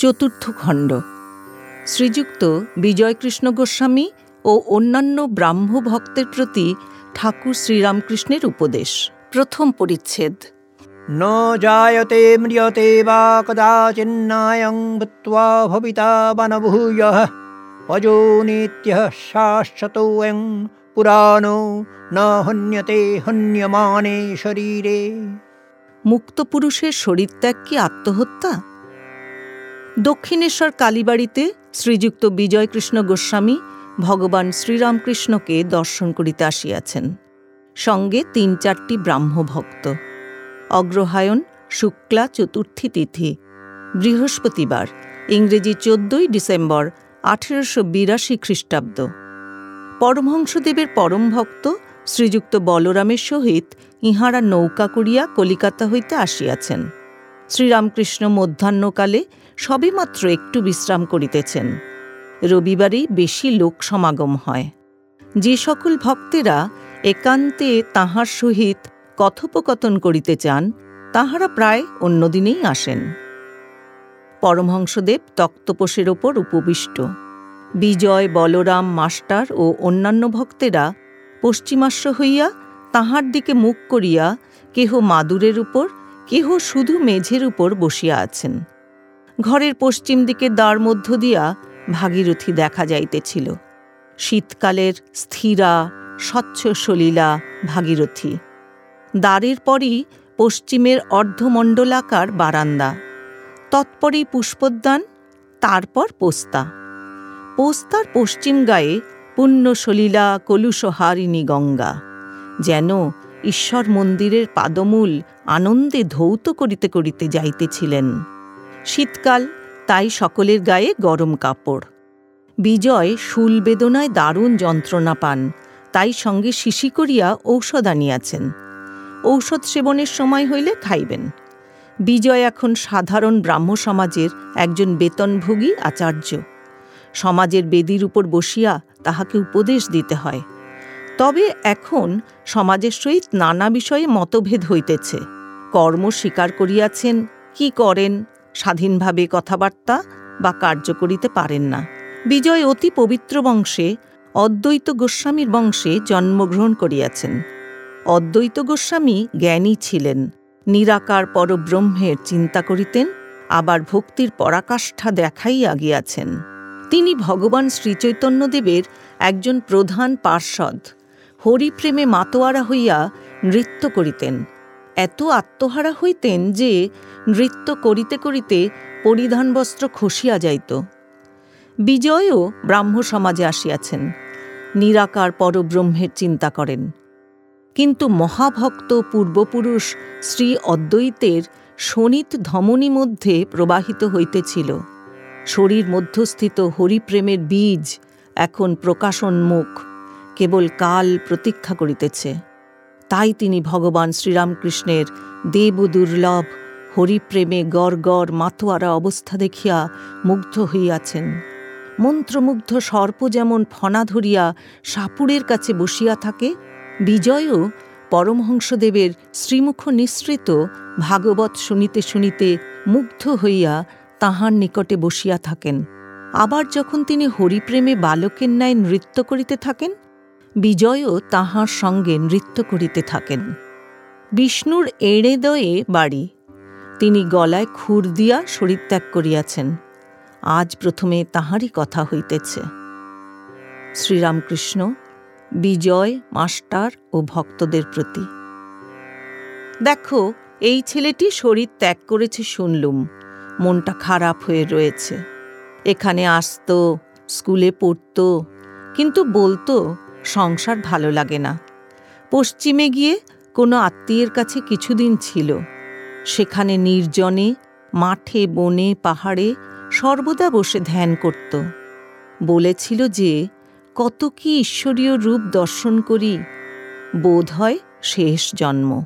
চতুর্থ খণ্ড। শ্রীযুক্ত বিজয়কৃষ্ণ গোস্বামী ও অন্যান্য ব্রাহ্ম ভক্তের প্রতি ঠাকুর শ্রীরামকৃষ্ণের উপদেশ। প্রথম পরিচ্ছেদ। ন জায়তে ম্রিয়তে বা কদাচিন্নায়ং ভূত্বা ভবিতা বনভূয় অজো নিত্য শাশ্বতোয়ং পুরাণো না হন্যতে হন্যমানে শরীরে। মুক্ত পুরুষের শরীরত্যাগ কি আত্মহত্যা? দক্ষিণেশ্বর কালীবাড়িতে শ্রীযুক্ত বিজয়কৃষ্ণ গোস্বামী ভগবান শ্রীরামকৃষ্ণকে দর্শন করিতে আসিয়াছেন। সঙ্গে তিন চারটি ব্রাহ্ম ভক্ত অগ্রহায়ণ শুক্লা চতুর্থী তিথি, বৃহস্পতিবার, ইংরেজি চোদ্দই ডিসেম্বর, আঠেরোশো বিরাশি খ্রিস্টাব্দ। পরমহংসদেবের পরম ভক্ত শ্রীযুক্ত বলরামের সহিত ইহারা নৌকা করিয়া কলিকাতা হইতে আসিয়াছেন। শ্রীরামকৃষ্ণ মধ্যাহ্নকালে সবেমাত্র একটু বিশ্রাম করিতেছেন। রবিবারেই বেশি লোক সমাগম হয়। যে সকল ভক্তেরা একান্তে তাহার সহিত কথোপকথন করিতে চান, তাহারা প্রায় অন্যদিনেই আসেন। পরমহংসদেব তক্তপোষের ওপর উপবিষ্ট। বিজয়, বলরাম, মাস্টার ও অন্যান্য ভক্তেরা পশ্চিমাশ্ব হইয়া তাহার দিকে মুখ করিয়া কেহ মাদুরের উপর, কেহ শুধু মেঝের উপর বসিয়া আছেন। ঘরের পশ্চিম দিকে দ্বার মধ্য দিয়া ভাগীরথী দেখা যাইতেছিল। শীতকালের স্থিরা স্বচ্ছ সলীলা ভাগীরথী। দ্বারের পরই পশ্চিমের অর্ধমণ্ডলাকার বারান্দা। তৎপরেই পুষ্পোদ্যান, তারপর পোস্তা। পোস্তার পশ্চিম গায়ে পুণ্য সলীলা কলুষহারিণী গঙ্গা, যেন ঈশ্বর মন্দিরের পাদমূল আনন্দে ধৌত করিতে করিতে যাইতেছিলেন। শীতকাল, তাই সকলের গায়ে গরম কাপড়। বিজয় শুল বেদনায় দারুণ যন্ত্রণা পান, তাই সঙ্গে শিশি করিয়া ঔষধ আনিয়াছেন। ঔষধ সেবনের সময় হইলে খাইবেন। বিজয় এখন সাধারণ ব্রাহ্ম সমাজের একজন বেতনভোগী আচার্য। সমাজের বেদির উপর বসিয়া তাহাকে উপদেশ দিতে হয়। তবে এখন সমাজের সহিত নানা বিষয়ে মতভেদ হইতেছে। কর্ম স্বীকার করিয়াছেন, কি করেন? স্বাধীনভাবে কথাবার্তা বা কার্য করিতে পারেন না। বিজয় অতি পবিত্র বংশে অদ্বৈত গোস্বামীর বংশে জন্মগ্রহণ করিয়াছেন। অদ্বৈত গোস্বামী জ্ঞানী ছিলেন, নিরাকার পরব্রহ্মের চিন্তা করিতেন, আবার ভক্তির পরাকাষ্ঠা দেখাইয়া গিয়াছেন। তিনি ভগবান শ্রীচৈতন্যদেবের একজন প্রধান পার্ষদ হরিপ্রেমে মাতোয়ারা হইয়া নৃত্য করিতেন। এত আত্মহারা হইতেন যে নৃত্য করিতে করিতে পরিধান বস্ত্র খসিয়া যাইত। বিজয়ও ব্রাহ্ম সমাজে আসিয়াছেন। নিরাকার পরব্রহ্মের চিন্তা করেন। কিন্তু মহাভক্ত পূর্বপুরুষ শ্রী অদ্বৈতের শনিত ধমনী মধ্যে প্রবাহিত হইতেছিল। শরীর মধ্যস্থিত হরিপ্রেমের বীজ এখন প্রকাশন মুখ, কেবল কাল প্রতীক্ষা করিতেছে। তাই তিনি ভগবান শ্রীরামকৃষ্ণের দেব দুর্লভ, হরিপ্রেমে গড় গড় মাতোয়ারা অবস্থা দেখিয়া মুগ্ধ হইয়াছেন। মন্ত্রমুগ্ধ সর্প যেমন ফনা ধরিয়া সাপুড়ের কাছে বসিয়া থাকে, বিজয়ও পরমহংসদেবের শ্রীমুখ নিঃসৃত ভাগবত শুনিতে শুনিতে মুগ্ধ হইয়া তাহার নিকটে বসিয়া থাকেন। আবার যখন তিনি হরিপ্রেমে বালকের ন্যায় নৃত্য করিতে থাকেন বিজয়ও তাহার সঙ্গে নৃত্য করিতে থাকেন। বিষ্ণুর এড়েদয়ে বাড়ি। তিনি গলায় খুর দিয়া শরীরত্যাগ করিয়াছেন। আজ প্রথমে তাহারই কথা হইতেছে। শ্রীরামকৃষ্ণ, বিজয়, মাস্টার ও ভক্তদের প্রতি। দেখো, এই ছেলেটি শরীর ত্যাগ করেছে শুনলুম। মনটা খারাপ হয়ে রয়েছে। এখানে আসতো, স্কুলে পড়তো, কিন্তু বলতো সংসার ভালো লাগে না। পশ্চিমে গিয়ে কোনো আত্মীয়ের কাছে কিছুদিন ছিল। সেখানে নির্জনে, মাঠে, বনে, পাহাড়ে সর্বদা বসে ধ্যান করত। বলেছিল যে, কত কি ঈশ্বরীয় রূপ দর্শন করি, বোধ হয় শেষ জন্ম।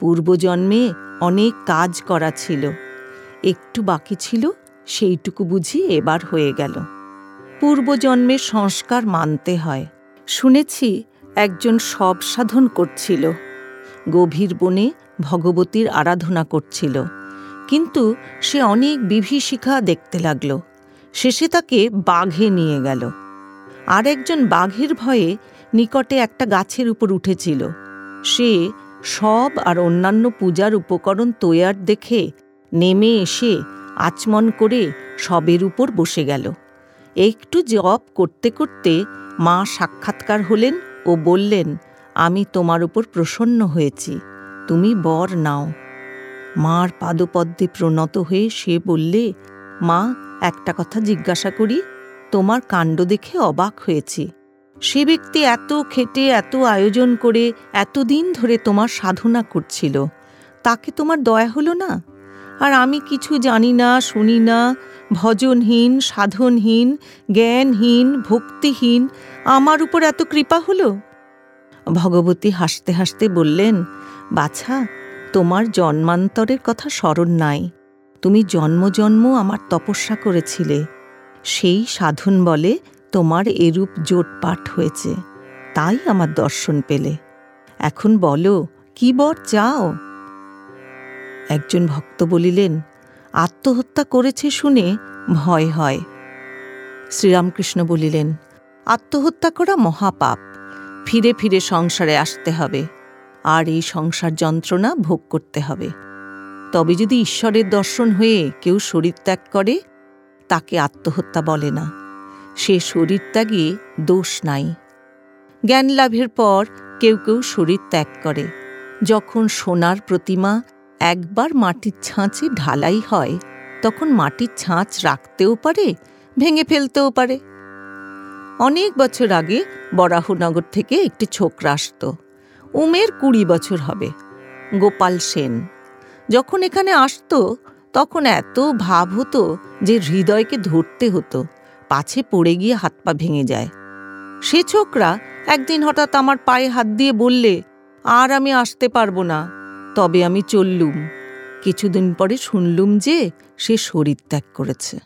পূর্বজন্মে অনেক কাজ করা ছিল, একটু বাকি ছিল, সেইটুকু বুঝি এবার হয়ে গেল। পূর্বজন্মের সংস্কার মানতে হয়। শুনেছি একজন সব সাধন করছিল। গভীর বনে ভগবতীর আরাধনা করছিল। কিন্তু সে অনেক বিভীষিকা দেখতে লাগল। শেষে তাকে বাঘে নিয়ে গেল। আর একজন বাঘের ভয়ে নিকটে একটা গাছের উপর উঠেছিল। সে সব আর অন্যান্য পূজার উপকরণ তৈয়ার দেখে নেমে এসে আচমন করে সবের উপর বসে গেল। একটু জপ করতে করতে মা সাক্ষাৎকার হলেন ও বললেন, আমি তোমার উপর প্রসন্ন হয়েছি, তুমি বর নাও। মার পাদপদ্মে প্রণত হয়ে সে বললে, মা, একটা কথা জিজ্ঞাসা করি, তোমার কাণ্ড দেখে অবাক হয়েছি। সে ব্যক্তি এত খেটে, এত আয়োজন করে, এতদিন ধরে তোমার সাধনা করছিল, তাকে তোমার দয়া হলো না? আর আমি কিছু জানি না, শুনি না ভজনহীন, সাধনহীন, জ্ঞানহীন, ভক্তিহীন, আমার উপর এত কৃপা হলো? ভগবতী হাসতে হাসতে বললেন, বাছা, তোমার জন্মান্তরের কথা স্মরণ নাই। তুমি জন্ম জন্ম আমার তপস্যা করেছিলে। সেই সাধন বলে তোমার এরূপ জোটপাট হয়েছে। তাই আমার দর্শন পেলে। এখন বলো, কি বর চাও? একজন ভক্ত বলিলেন আত্মহত্যা করেছে শুনে ভয় হয়। শ্রীরামকৃষ্ণ বলিলেন, আত্মহত্যা করা মহাপাপ। ফিরে ফিরে সংসারে আসতে হবে। আর এই সংসার যন্ত্রণা ভোগ করতে হবে। তবে যদি ঈশ্বরের দর্শন হয়ে কেউ শরীর ত্যাগ করে, তাকে আত্মহত্যা বলে না। সে শরীর ত্যাগে দোষ নাই। জ্ঞান লাভের পর কেউ কেউ শরীর ত্যাগ করে। যখন সোনার প্রতিমা একবার মাটির ছাঁচে ঢালাই হয়, তখন মাটির ছাঁচ রাখতেও পারে, ভেঙে ফেলতেও পারে। অনেক বছর আগে বরাহনগর থেকে একটি ছোকরা আসত। উমের কুড়ি বছর হবে, গোপাল সেন। যখন এখানে আসতো, তখন এত ভাব হতো যে হৃদয়কে ধরতে হতো, পাছে পড়ে গিয়ে হাত পা ভেঙে যায়। সে ছোকরা একদিন হঠাৎ আমার পায়ে হাত দিয়ে বললে, আর আমি আসতে পারব না। তবে আমি চললুম। কিছুদিন পরে শুনলুম যে সে শরীর ত্যাগ করেছে।